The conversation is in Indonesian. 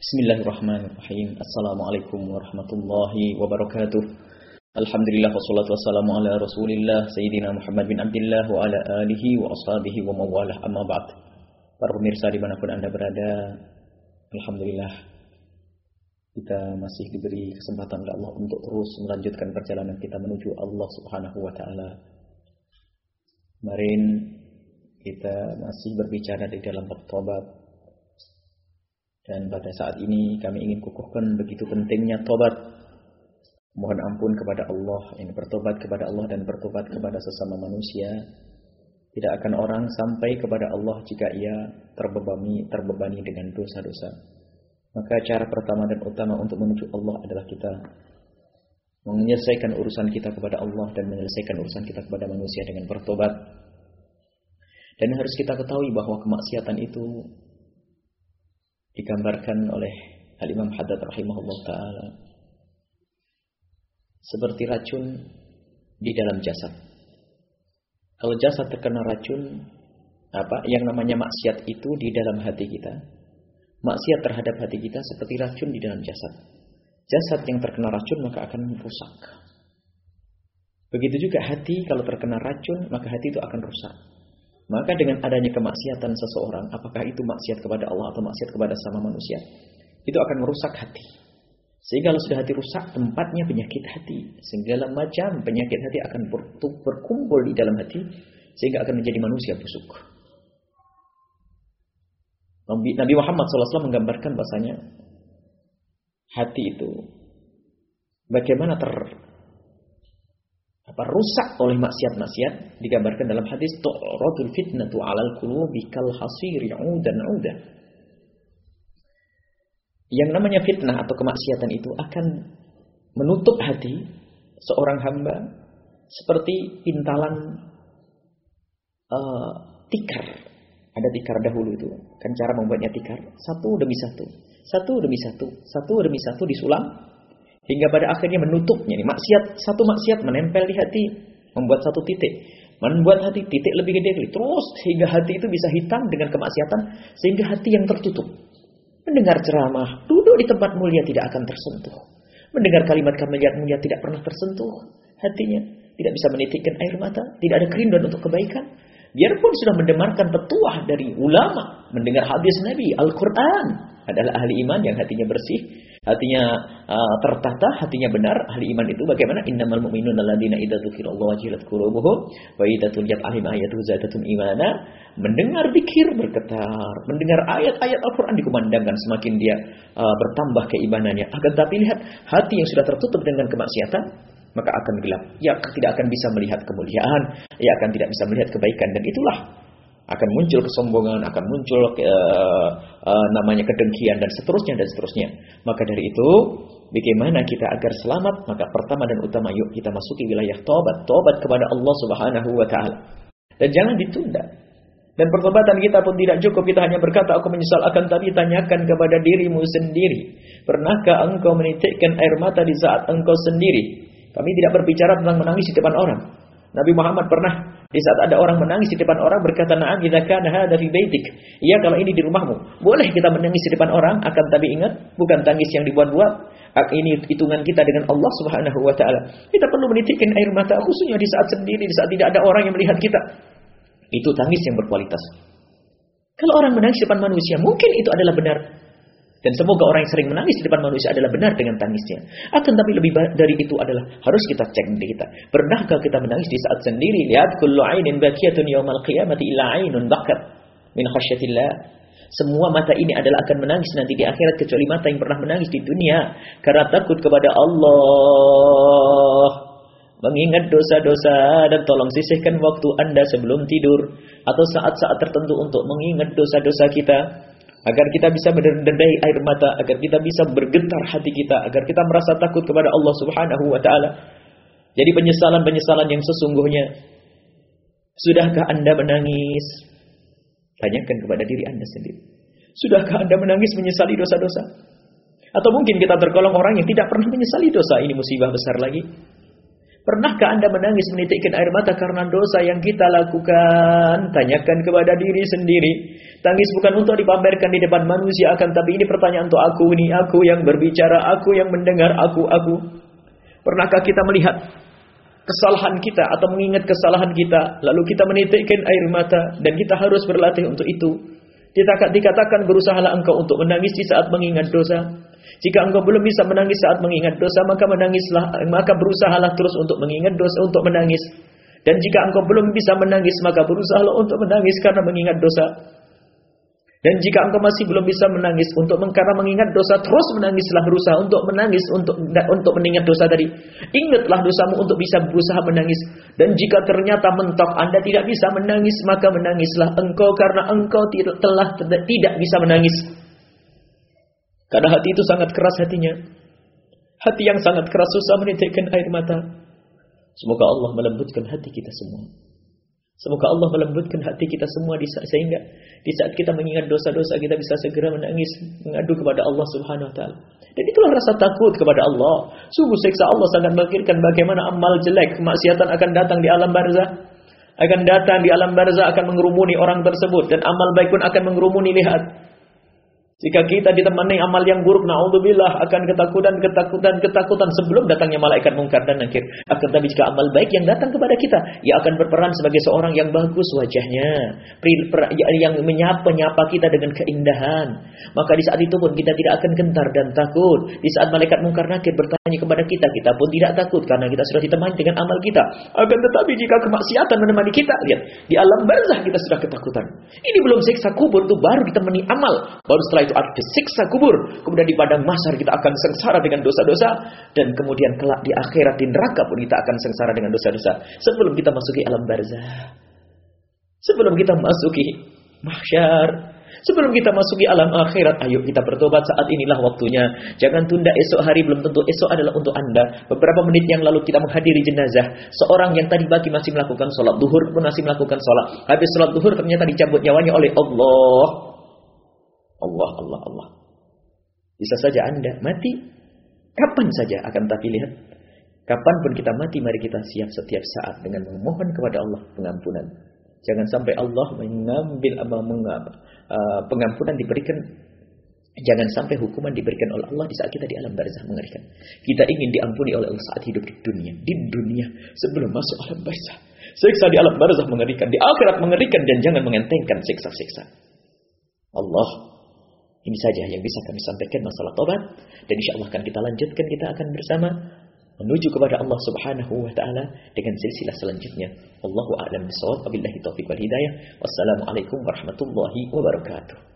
Bismillahirrahmanirrahim. Assalamualaikum warahmatullahi wabarakatuh. Alhamdulillah wassalatu wassalamu ala Rasulillah Sayyidina Muhammad bin Abdullah wa ala alihi wa ashabihi wa mawalah amma ba'd. Para pemirsa di mana pun Anda berada, Alhamdulillah kita masih diberi kesempatan oleh Allah untuk terus melanjutkan perjalanan kita menuju Allah Subhanahu wa taala. Kemarin kita masih berbicara di dalam bertobat dan pada saat ini kami ingin kukuhkan begitu pentingnya tobat. Mohon ampun kepada Allah, ini bertobat kepada Allah dan bertobat kepada sesama manusia. Tidak akan orang sampai kepada Allah jika ia terbebani, terbebani dengan dosa-dosa. Maka cara pertama dan utama untuk menuju Allah adalah kita menyelesaikan urusan kita kepada Allah dan menyelesaikan urusan kita kepada manusia dengan bertobat. Dan harus kita ketahui bahwa kemaksiatan itu digambarkan oleh Al-Imam Haddad rahimahullah ta'ala seperti racun di dalam jasad. Kalau jasad terkena racun, apa yang namanya maksiat itu di dalam hati kita. Maksiat terhadap hati kita seperti racun di dalam jasad. Jasad yang terkena racun maka akan rusak. Begitu juga hati kalau terkena racun maka hati itu akan rusak. Maka dengan adanya kemaksiatan seseorang, apakah itu maksiat kepada Allah atau maksiat kepada sama manusia, itu akan merusak hati. Sehingga kalau sudah hati rusak, tempatnya penyakit hati. Segala macam penyakit hati akan berkumpul di dalam hati, sehingga akan menjadi manusia busuk. Nabi Muhammad SAW menggambarkan bahasanya, hati itu bagaimana ter apa rusak oleh maksiat-maksiat digambarkan dalam hadis tu'radul fitnatu 'alal qulubi kal hasir dan 'udan. Yang namanya fitnah atau kemaksiatan itu akan menutup hati seorang hamba seperti pintalan uh, tikar. Ada tikar dahulu itu. Kan cara membuatnya tikar. Satu demi satu. Satu demi satu. Satu demi satu disulam Hingga pada akhirnya menutupnya. Ini maksiat, satu maksiat menempel di hati. Membuat satu titik. Membuat hati titik lebih gede lagi. Terus hingga hati itu bisa hitam dengan kemaksiatan. Sehingga hati yang tertutup. Mendengar ceramah. Duduk di tempat mulia tidak akan tersentuh. Mendengar kalimat-kalimat mulia tidak pernah tersentuh. Hatinya tidak bisa menitikkan air mata. Tidak ada kerinduan untuk kebaikan. Biarpun sudah mendengarkan petuah dari ulama. Mendengar hadis Nabi, Al-Quran. Adalah ahli iman yang hatinya bersih hatinya uh, tertata, hatinya benar, ahli iman itu bagaimana? Innamal mu'minun alladzina idza dzukirallahu wajilat qulubuhum wa idza tuliyat alaihim ayatuhu zadatum imana. Mendengar zikir bergetar, mendengar ayat-ayat Al-Qur'an dikumandangkan semakin dia uh, bertambah keimanannya. Akan tapi lihat hati yang sudah tertutup dengan kemaksiatan maka akan gelap. Ya tidak akan bisa melihat kemuliaan, ia akan tidak bisa melihat kebaikan dan itulah akan muncul kesombongan, akan muncul uh, uh, namanya kedengkian dan seterusnya dan seterusnya. Maka dari itu, bagaimana kita agar selamat? Maka pertama dan utama yuk kita masuki wilayah tobat, tobat kepada Allah Subhanahu wa taala. Dan jangan ditunda. Dan pertobatan kita pun tidak cukup kita hanya berkata aku menyesal akan tapi tanyakan kepada dirimu sendiri. Pernahkah engkau menitikkan air mata di saat engkau sendiri? Kami tidak berbicara tentang menangis di depan orang. Nabi Muhammad pernah di saat ada orang menangis di depan orang berkata, "Na'am idza kana hadza fi baitik." Iya kalau ini di rumahmu. Boleh kita menangis di depan orang, akan tapi ingat bukan tangis yang dibuat-buat. Ini hitungan kita dengan Allah Subhanahu wa taala. Kita perlu menitikkan air mata khususnya di saat sendiri, di saat tidak ada orang yang melihat kita. Itu tangis yang berkualitas. Kalau orang menangis di depan manusia, mungkin itu adalah benar. Dan semoga orang yang sering menangis di depan manusia adalah benar dengan tangisnya. Akan tapi lebih dari itu adalah harus kita cek diri kita. Pernahkah kita menangis di saat sendiri? Lihat kullu ainin bakiyatun yawmal qiyamati illa ainun bakat min khasyatillah. Semua mata ini adalah akan menangis nanti di akhirat kecuali mata yang pernah menangis di dunia karena takut kepada Allah. Mengingat dosa-dosa dan tolong sisihkan waktu Anda sebelum tidur atau saat-saat tertentu untuk mengingat dosa-dosa kita agar kita bisa mendedai air mata, agar kita bisa bergetar hati kita, agar kita merasa takut kepada Allah Subhanahu wa taala. Jadi penyesalan-penyesalan yang sesungguhnya sudahkah Anda menangis? Tanyakan kepada diri Anda sendiri. Sudahkah Anda menangis menyesali dosa-dosa? Atau mungkin kita tergolong orang yang tidak pernah menyesali dosa, ini musibah besar lagi. Pernahkah Anda menangis menitikkan air mata karena dosa yang kita lakukan? Tanyakan kepada diri sendiri. Tangis bukan untuk dipamerkan di depan manusia akan tapi ini pertanyaan untuk aku ini, aku yang berbicara, aku yang mendengar, aku, aku. Pernahkah kita melihat kesalahan kita atau mengingat kesalahan kita, lalu kita menitikkan air mata dan kita harus berlatih untuk itu. Dikatakan berusahalah engkau untuk menangis di saat mengingat dosa. Jika engkau belum bisa menangis saat mengingat dosa, maka menangislah, maka berusahalah terus untuk mengingat dosa, untuk menangis. Dan jika engkau belum bisa menangis, maka berusahalah untuk menangis karena mengingat dosa. Dan jika engkau masih belum bisa menangis untuk karena mengingat dosa, terus menangislah berusaha untuk menangis untuk untuk mengingat dosa tadi. Ingatlah dosamu untuk bisa berusaha menangis. Dan jika ternyata mentok Anda tidak bisa menangis, maka menangislah engkau karena engkau telah tidak bisa menangis. Karena hati itu sangat keras hatinya. Hati yang sangat keras susah menitikkan air mata. Semoga Allah melembutkan hati kita semua. Semoga Allah melembutkan hati kita semua di saat, sehingga di saat kita mengingat dosa-dosa kita bisa segera menangis mengadu kepada Allah Subhanahu wa taala. Dan itulah rasa takut kepada Allah. Sungguh siksa Allah sangat memikirkan bagaimana amal jelek, kemaksiatan akan datang di alam barzah. Akan datang di alam barzah akan mengerumuni orang tersebut dan amal baik pun akan mengerumuni lihat. Jika kita ditemani amal yang buruk, naudzubillah akan ketakutan, ketakutan, ketakutan sebelum datangnya malaikat mungkar dan nakir. Akan tapi jika amal baik yang datang kepada kita, ia akan berperan sebagai seorang yang bagus wajahnya, ya, yang menyapa-nyapa kita dengan keindahan. Maka di saat itu pun kita tidak akan gentar dan takut. Di saat malaikat mungkar nakir bertanya kepada kita, kita pun tidak takut karena kita sudah ditemani dengan amal kita. Akan tetapi jika kemaksiatan menemani kita, lihat di alam barzah kita sudah ketakutan. Ini belum siksa kubur itu baru ditemani amal. Baru setelah itu ada siksa kubur. Kemudian di padang mahsyar kita akan sengsara dengan dosa-dosa dan kemudian kelak di akhirat di neraka pun kita akan sengsara dengan dosa-dosa sebelum kita masuki alam barzah. Sebelum kita masuki mahsyar, Sebelum kita masuki alam akhirat, ayo kita bertobat saat inilah waktunya. Jangan tunda esok hari, belum tentu esok adalah untuk Anda. Beberapa menit yang lalu kita menghadiri jenazah. Seorang yang tadi pagi masih melakukan sholat duhur pun masih melakukan sholat. Habis sholat duhur ternyata dicabut nyawanya oleh Allah. Allah, Allah, Allah. Bisa saja Anda mati kapan saja akan tapi lihat kapan pun kita mati mari kita siap setiap saat dengan memohon kepada Allah pengampunan. Jangan sampai Allah mengambil uh, pengampunan diberikan Jangan sampai hukuman diberikan oleh Allah di saat kita di alam barzah mengerikan. Kita ingin diampuni oleh Allah saat hidup di dunia. Di dunia sebelum masuk alam barzah. Siksa di alam barzah mengerikan. Di akhirat mengerikan dan jangan mengentengkan siksa-siksa. Allah ini saja yang bisa kami sampaikan masalah tobat dan insya Allah akan kita lanjutkan kita akan bersama menuju kepada Allah Subhanahu wa taala dengan silsilah selanjutnya. Allahu a'lam bishawab. Wabillahi taufiq wal hidayah. Wassalamualaikum warahmatullahi wabarakatuh.